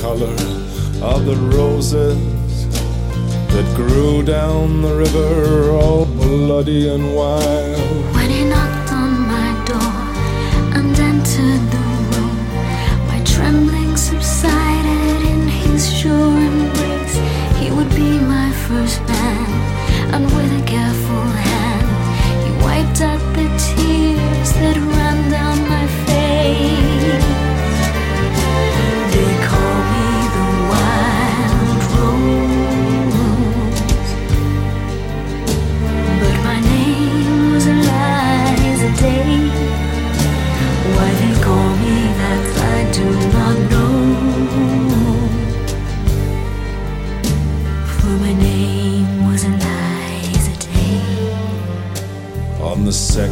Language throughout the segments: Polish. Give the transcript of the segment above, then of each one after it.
color of the roses that grew down the river, all bloody and wild. When he knocked on my door and entered the room, my trembling subsided in his sure embrace. He would be my first man,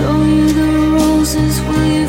show you the roses, will you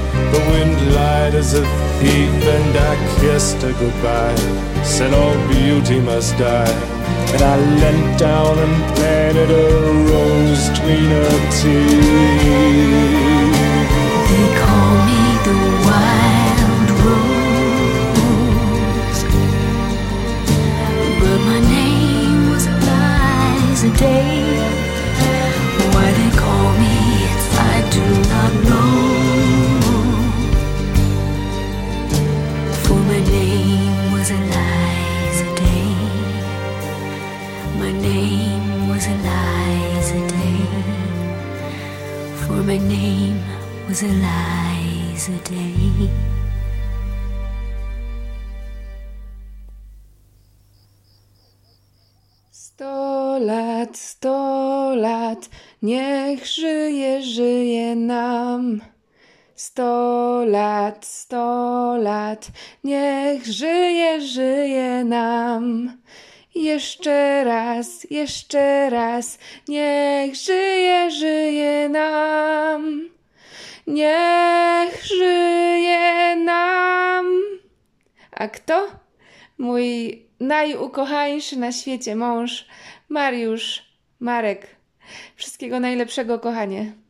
the wind lied as a thief, and I kissed her goodbye. Said all beauty must die. And I leant down and planted a rose between her teeth. They call me the wild nam. Sto lat, sto lat, niech żyje, żyje nam. Jeszcze raz, jeszcze raz, niech żyje, żyje nam. Niech żyje nam. A kto? Mój najukochańszy na świecie mąż, Mariusz, Marek. Wszystkiego najlepszego, kochanie.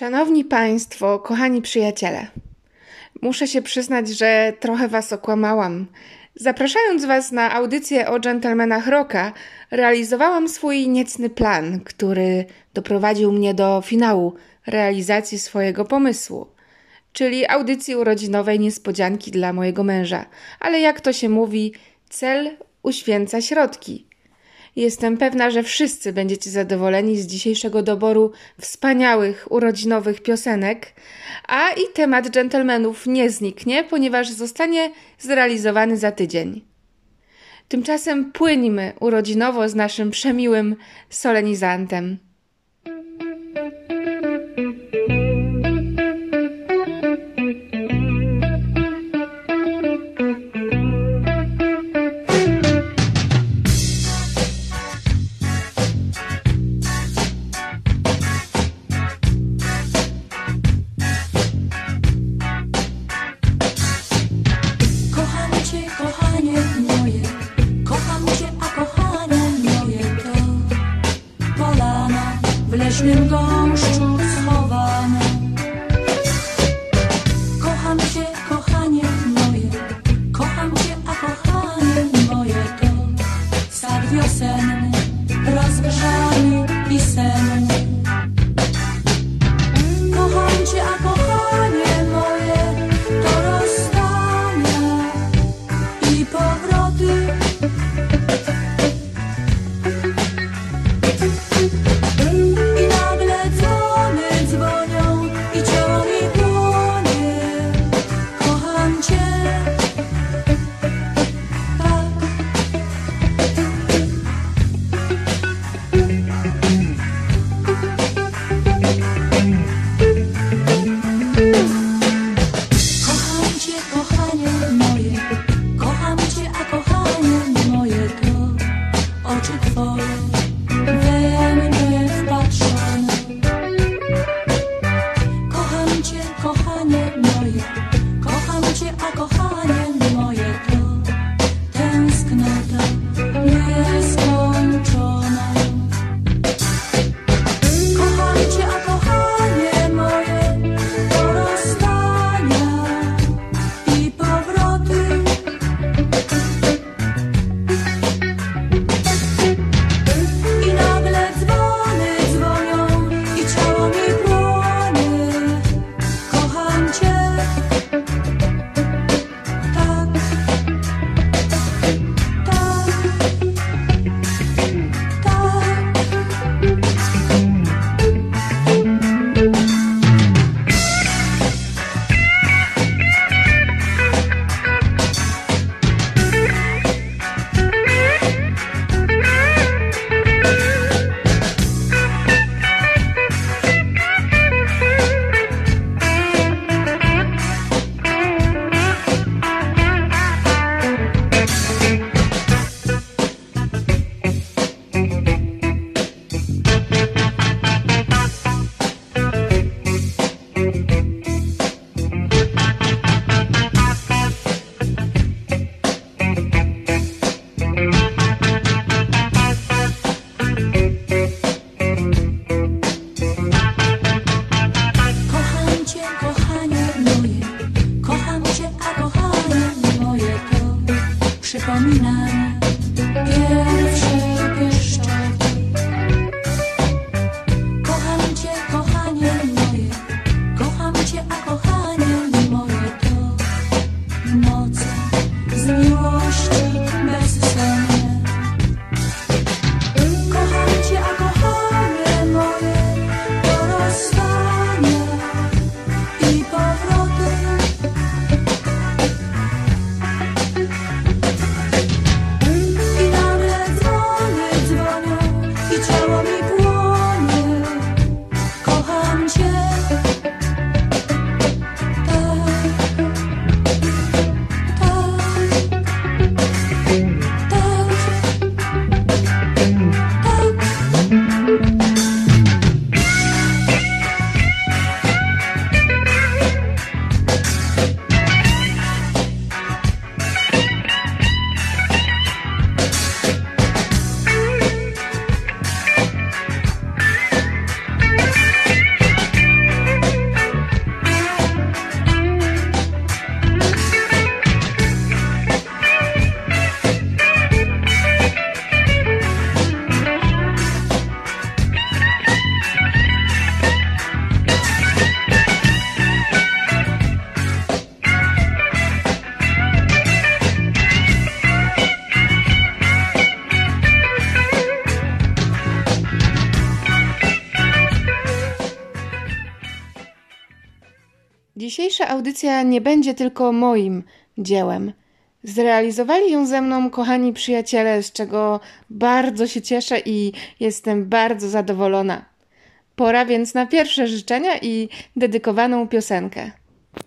Szanowni Państwo, kochani przyjaciele, muszę się przyznać, że trochę Was okłamałam. Zapraszając Was na audycję o dżentelmenach Roka, realizowałam swój niecny plan, który doprowadził mnie do finału realizacji swojego pomysłu, czyli audycji urodzinowej niespodzianki dla mojego męża. Ale jak to się mówi, cel uświęca środki. Jestem pewna, że wszyscy będziecie zadowoleni z dzisiejszego doboru wspaniałych urodzinowych piosenek, a i temat dżentelmenów nie zniknie, ponieważ zostanie zrealizowany za tydzień. Tymczasem płyńmy urodzinowo z naszym przemiłym solenizantem. yourself. audycja nie będzie tylko moim dziełem. Zrealizowali ją ze mną kochani przyjaciele, z czego bardzo się cieszę i jestem bardzo zadowolona. Pora więc na pierwsze życzenia i dedykowaną piosenkę.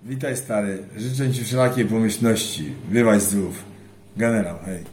Witaj stary, życzę Ci wszelakiej pomyślności. Bywaj zdrów. Generał, hej.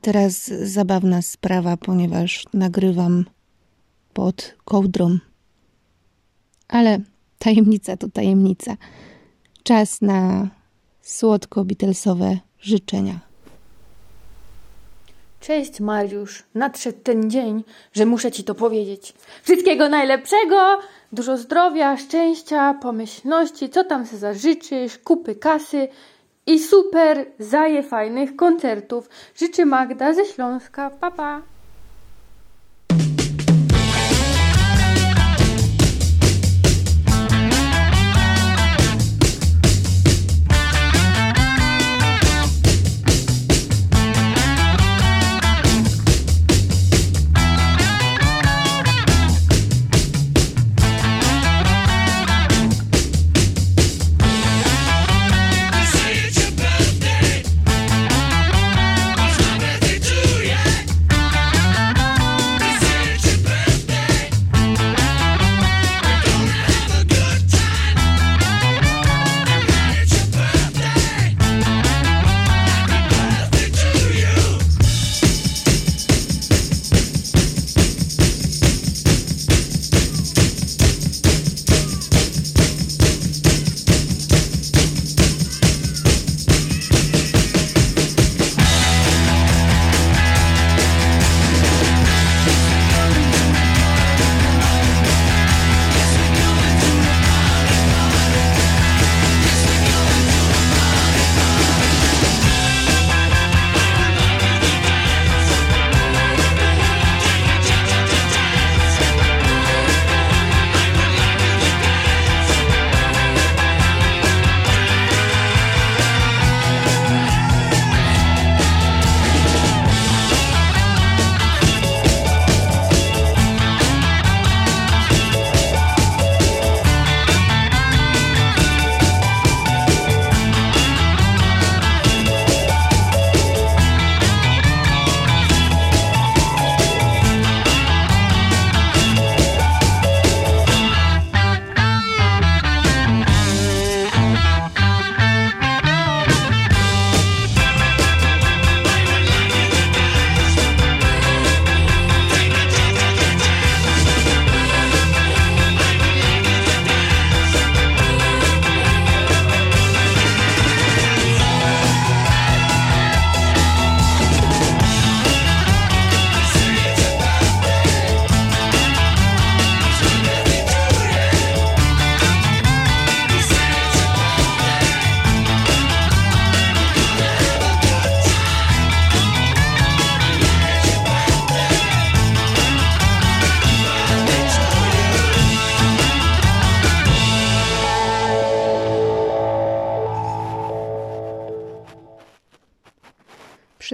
teraz zabawna sprawa, ponieważ nagrywam pod kołdrą. Ale tajemnica to tajemnica. Czas na słodko-bitelsowe życzenia. Cześć Mariusz, nadszedł ten dzień, że muszę Ci to powiedzieć. Wszystkiego najlepszego, dużo zdrowia, szczęścia, pomyślności, co tam se zażyczysz, kupy kasy, i super, zaje fajnych koncertów. Życzy Magda ze Śląska, papa. Pa.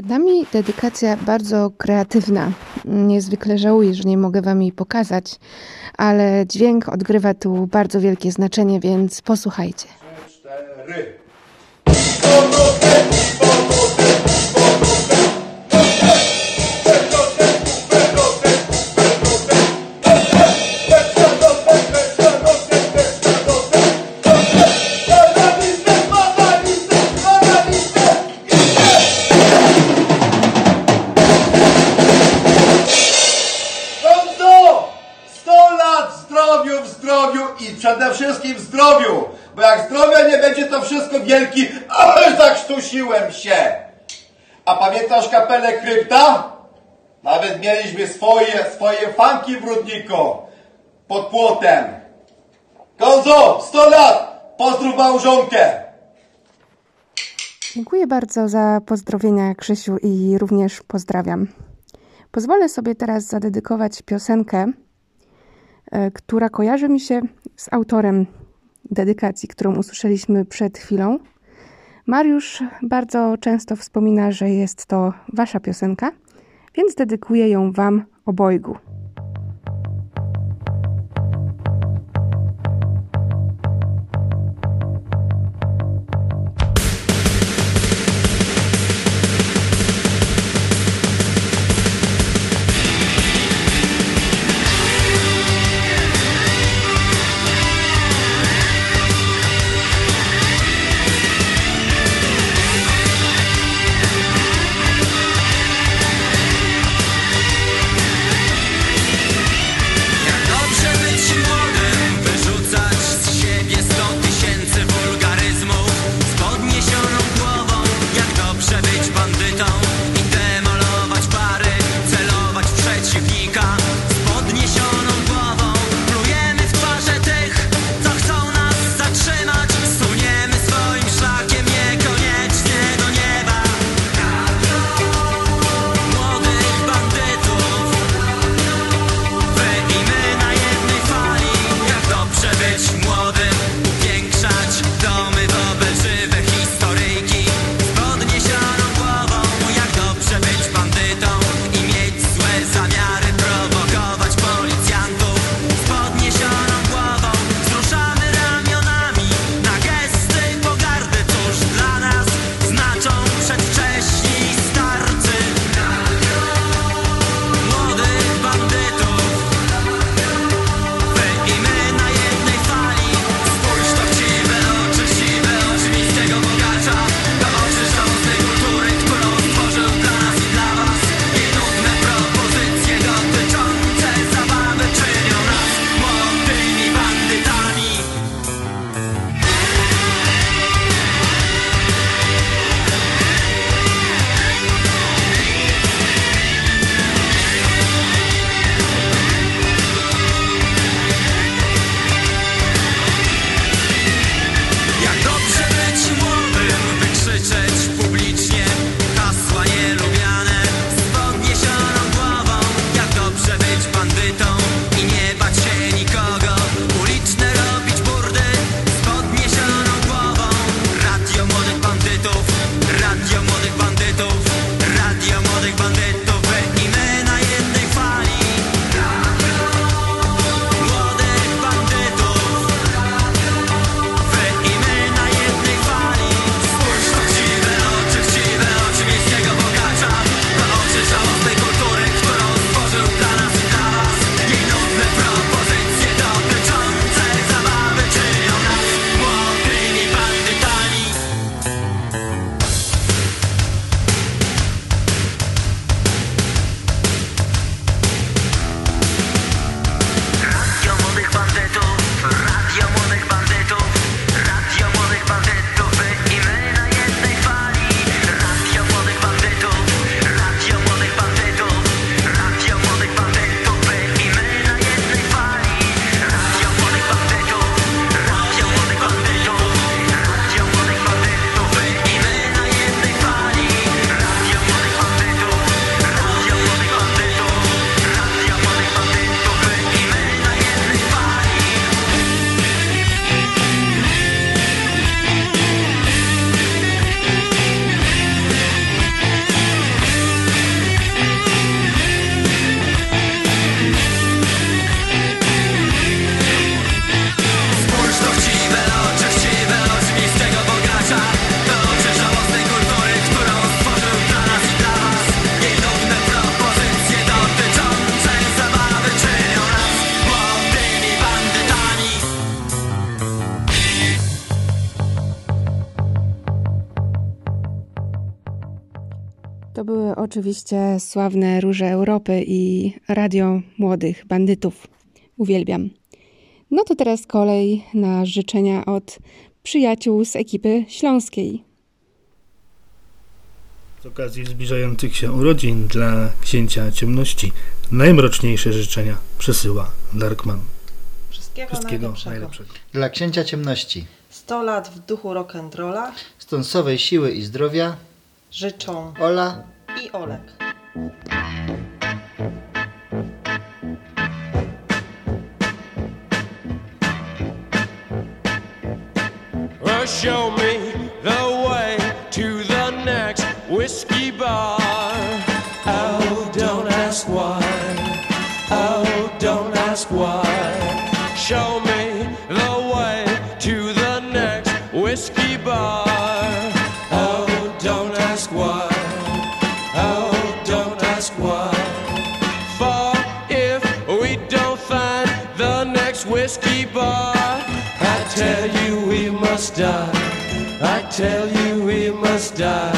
Przed nami dedykacja bardzo kreatywna. Niezwykle żałuję, że nie mogę Wam jej pokazać, ale dźwięk odgrywa tu bardzo wielkie znaczenie, więc posłuchajcie. Cztery. Wszystkim zdrowiu! Bo jak zdrowia nie będzie, to wszystko wielki, ale zakrztusiłem się! A pamiętasz kapelę Krypta? Nawet mieliśmy swoje, swoje fanki w Rudniku. Pod płotem. Gonzo! 100 lat! Pozdrów małżonkę! Dziękuję bardzo za pozdrowienia, Krzysiu, i również pozdrawiam. Pozwolę sobie teraz zadedykować piosenkę, e, która kojarzy mi się z autorem dedykacji, którą usłyszeliśmy przed chwilą. Mariusz bardzo często wspomina, że jest to wasza piosenka, więc dedykuję ją wam obojgu. Oczywiście sławne Róże Europy i Radio Młodych Bandytów. Uwielbiam. No to teraz kolej na życzenia od przyjaciół z ekipy śląskiej. Z okazji zbliżających się urodzin dla księcia ciemności najmroczniejsze życzenia przesyła Darkman. Wszystkiego, Wszystkiego najlepszego. najlepszego. Dla księcia ciemności, 100 lat w duchu rock'n'rolla stąsowej siły i zdrowia, życzą Ola i Olek. Well, show me the way to the next whiskey bar. Oh, don't ask why. Oh, don't ask why. Show me die. I tell you we must die.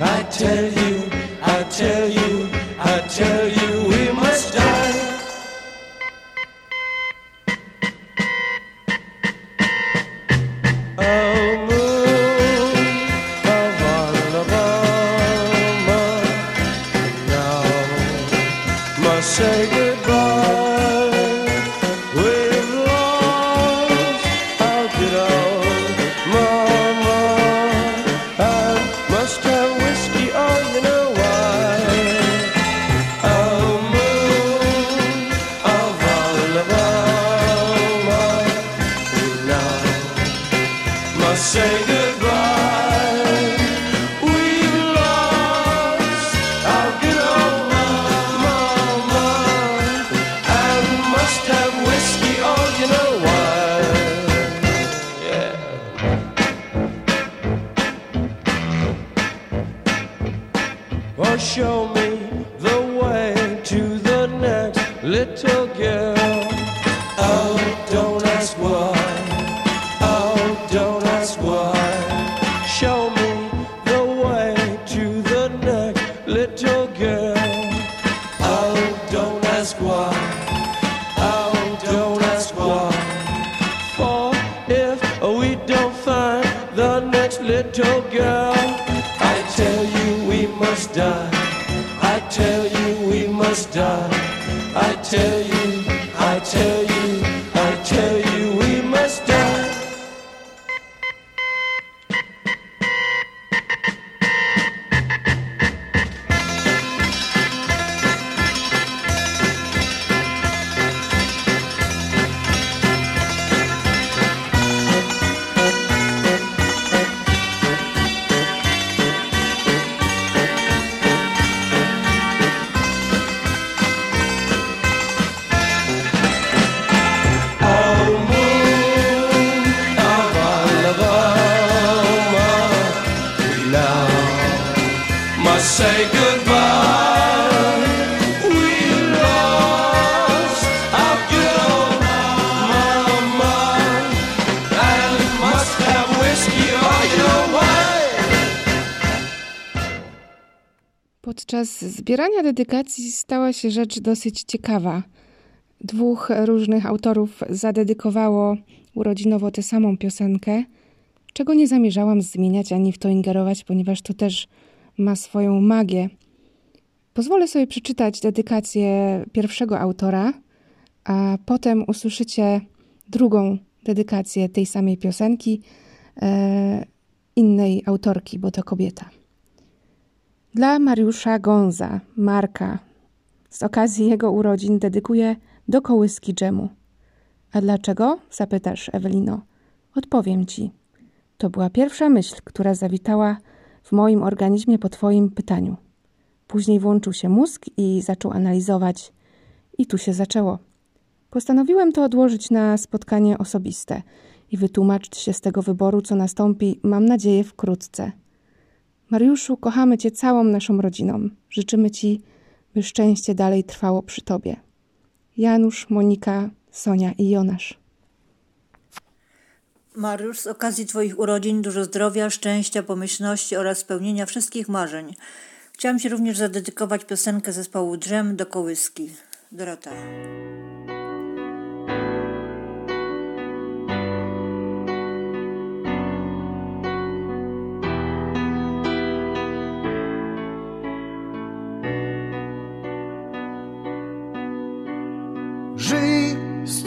I tell you, dedykacji stała się rzecz dosyć ciekawa. Dwóch różnych autorów zadedykowało urodzinowo tę samą piosenkę, czego nie zamierzałam zmieniać ani w to ingerować, ponieważ to też ma swoją magię. Pozwolę sobie przeczytać dedykację pierwszego autora, a potem usłyszycie drugą dedykację tej samej piosenki e, innej autorki, bo to kobieta. Dla Mariusza Gonza, Marka, z okazji jego urodzin dedykuję do kołyski dżemu. A dlaczego? Zapytasz, Ewelino. Odpowiem ci. To była pierwsza myśl, która zawitała w moim organizmie po twoim pytaniu. Później włączył się mózg i zaczął analizować. I tu się zaczęło. Postanowiłem to odłożyć na spotkanie osobiste i wytłumaczyć się z tego wyboru, co nastąpi, mam nadzieję, wkrótce. Mariuszu, kochamy Cię całą naszą rodziną. Życzymy Ci, by szczęście dalej trwało przy Tobie. Janusz, Monika, Sonia i Jonasz. Mariusz, z okazji Twoich urodzin dużo zdrowia, szczęścia, pomyślności oraz spełnienia wszystkich marzeń. Chciałam Ci również zadedykować piosenkę zespołu Drzem do kołyski. Dorota.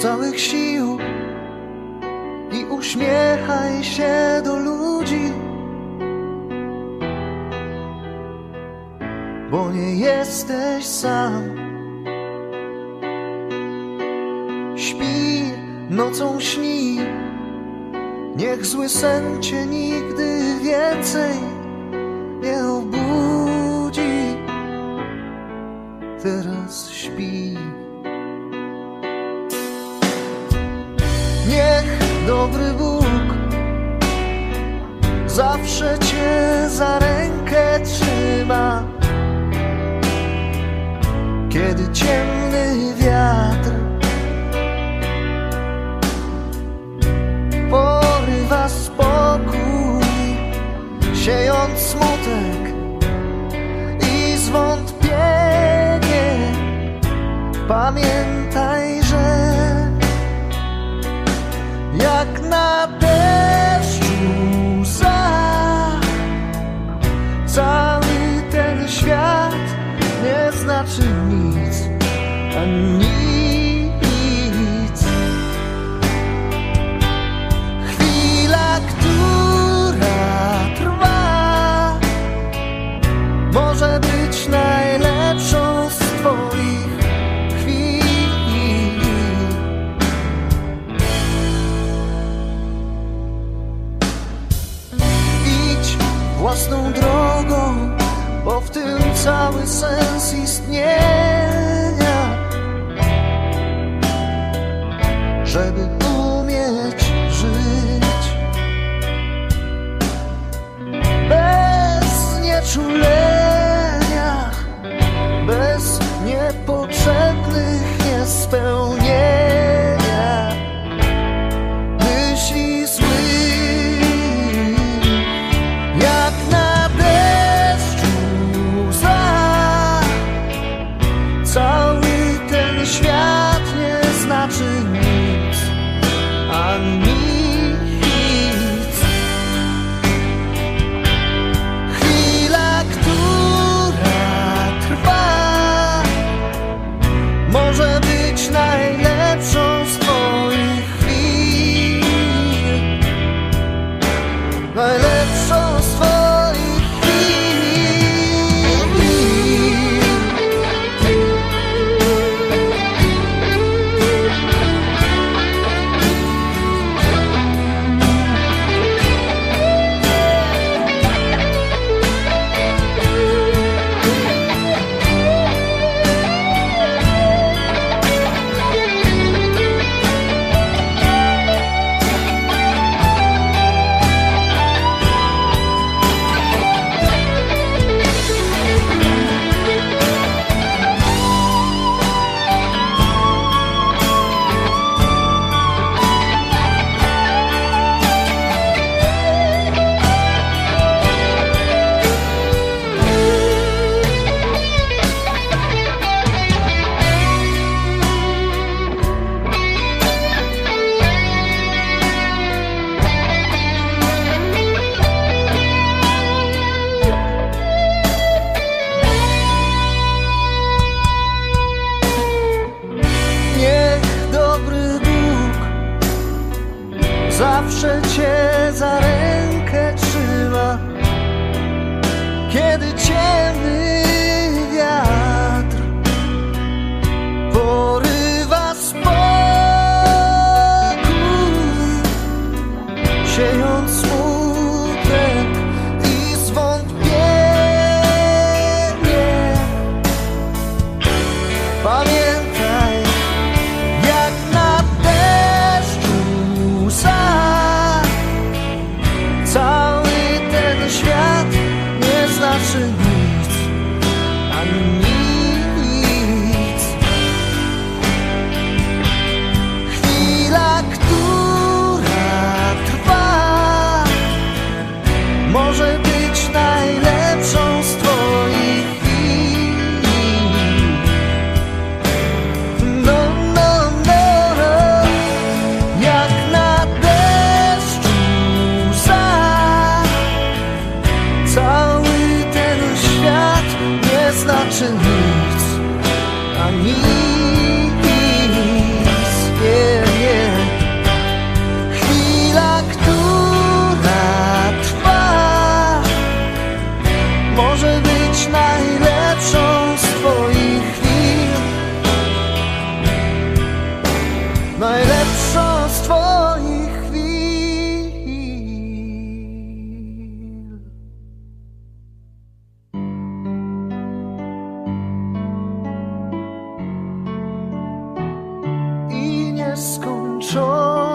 Całych sił i uśmiechaj się do ludzi, bo nie jesteś sam. Śpi, nocą śni, niech zły sen cię nigdy więcej nie obudzi. Teraz śpi. Dobry Bóg zawsze cię za rękę trzyma, kiedy ciemny wiatr porywa spokój, siejąc smutek i zwątpienie. Pamiętaj, zawsze cię za rękę trzyma, kiedy ciemny control.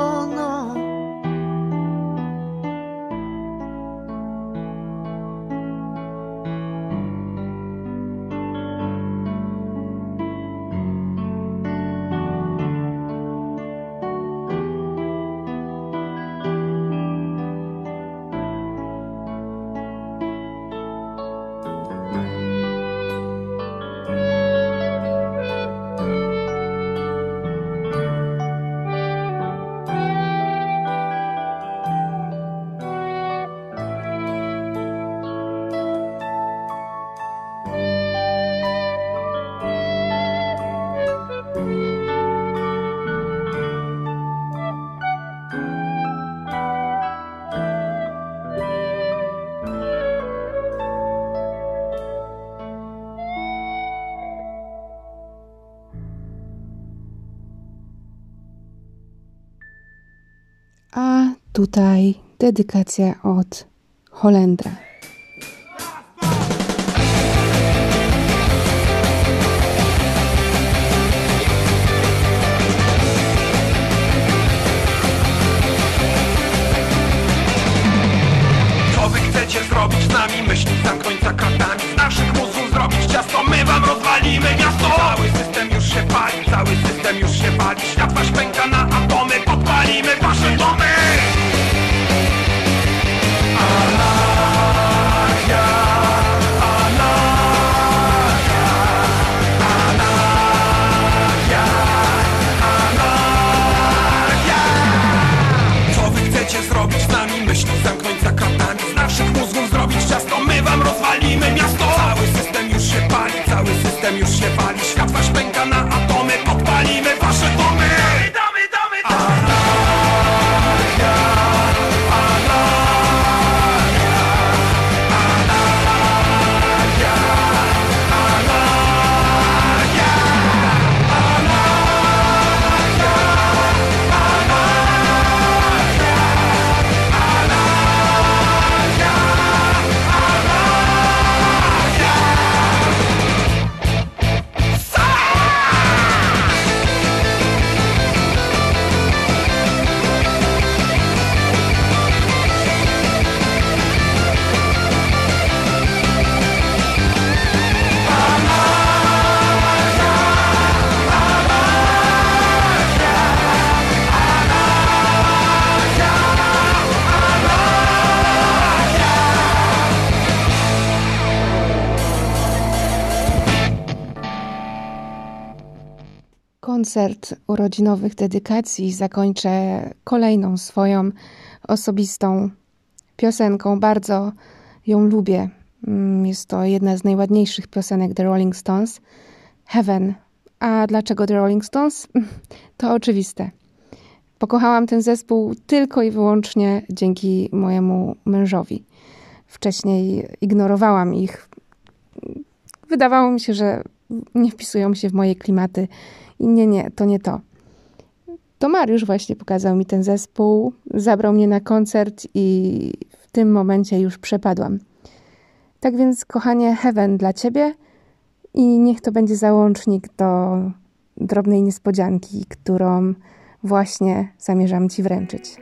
Tutaj dedykacja od Holendra. Urodzinowych dedykacji zakończę kolejną swoją osobistą piosenką. Bardzo ją lubię. Mm, Jest to jedna z najładniejszych piosenek The Rolling Stones. Heaven. A dlaczego The Rolling Stones? To oczywiste. Pokochałam ten zespół tylko i wyłącznie dzięki mojemu mężowi. Wcześniej ignorowałam ich. Wydawało mi się, że nie wpisują się w moje klimaty i nie, nie, to nie to. To Mariusz właśnie pokazał mi ten zespół, zabrał mnie na koncert i w tym momencie już przepadłam. Tak więc, kochanie, Heaven dla ciebie i niech to będzie załącznik do drobnej niespodzianki, którą właśnie zamierzam ci wręczyć.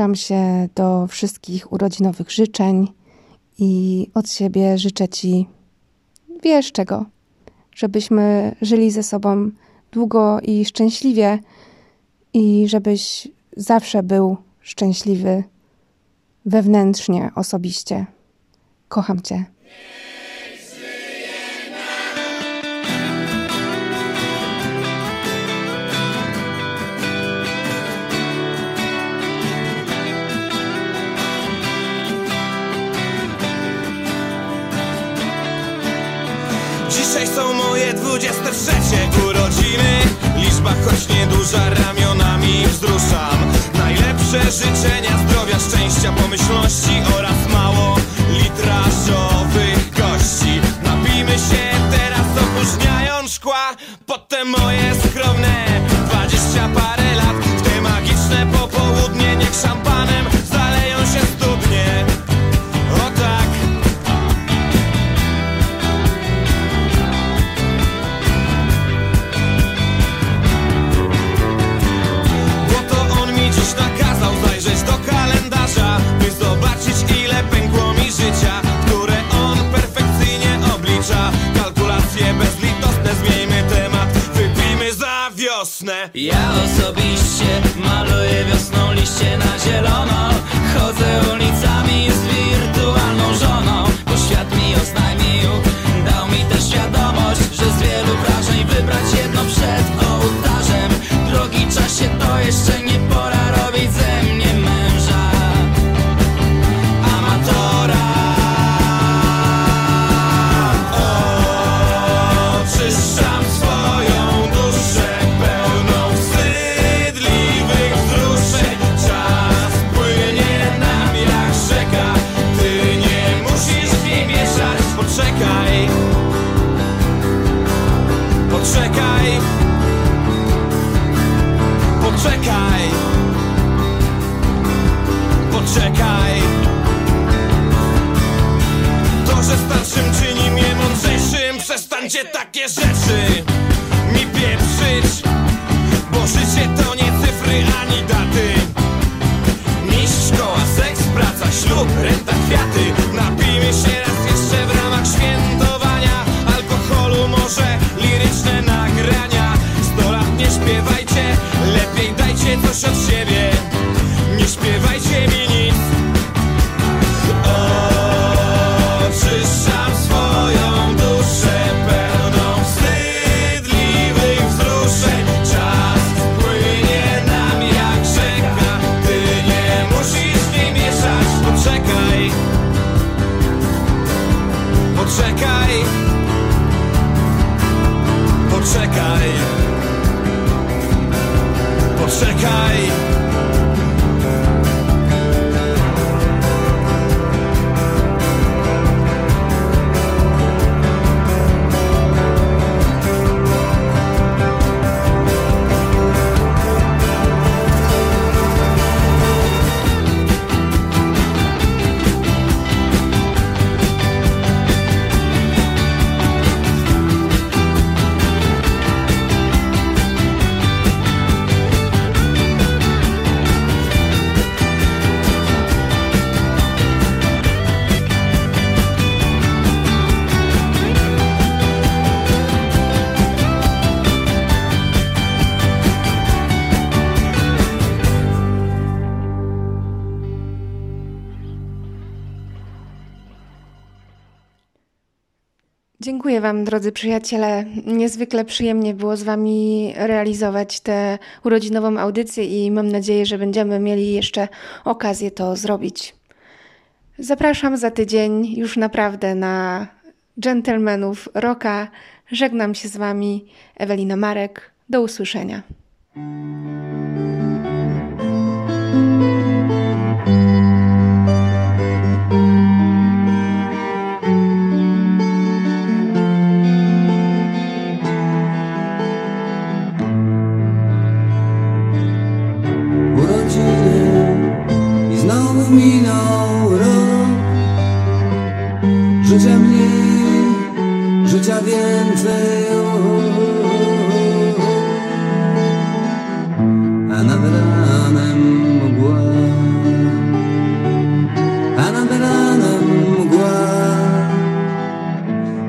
Dołączam się do wszystkich urodzinowych życzeń i od siebie życzę Ci, wiesz czego, żebyśmy żyli ze sobą długo i szczęśliwie i żebyś zawsze był szczęśliwy wewnętrznie, osobiście. Kocham Cię. Dzisiaj są moje 23 urodziny. Liczba choć nieduża ramionami wzruszam. Najlepsze życzenia zdrowia, szczęścia, pomyślności Oraz mało litrażowych gości. Napijmy się teraz opóźniając szkła Ja osobiście maluję wiosną liście na zielono. Chodzę ulicami z wirtualną żoną Bo świat mi oznajmił, dał mi też świadomość Że z wielu wrażeń wybrać jedno przed ołtarzem. Drogi czasie to jeszcze nie pora robić ze Dziękuję Wam, drodzy przyjaciele. Niezwykle przyjemnie było z Wami realizować tę urodzinową audycję i mam nadzieję, że będziemy mieli jeszcze okazję to zrobić. Zapraszam za tydzień już naprawdę na Gentlemanów Roka. Żegnam się z Wami, Ewelina Marek. Do usłyszenia. Życia mniej, życia więcej. O, o, o, A nad ranem mgła A nad ranem mgła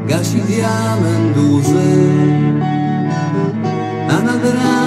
Gasi diament łzy. A nad ranem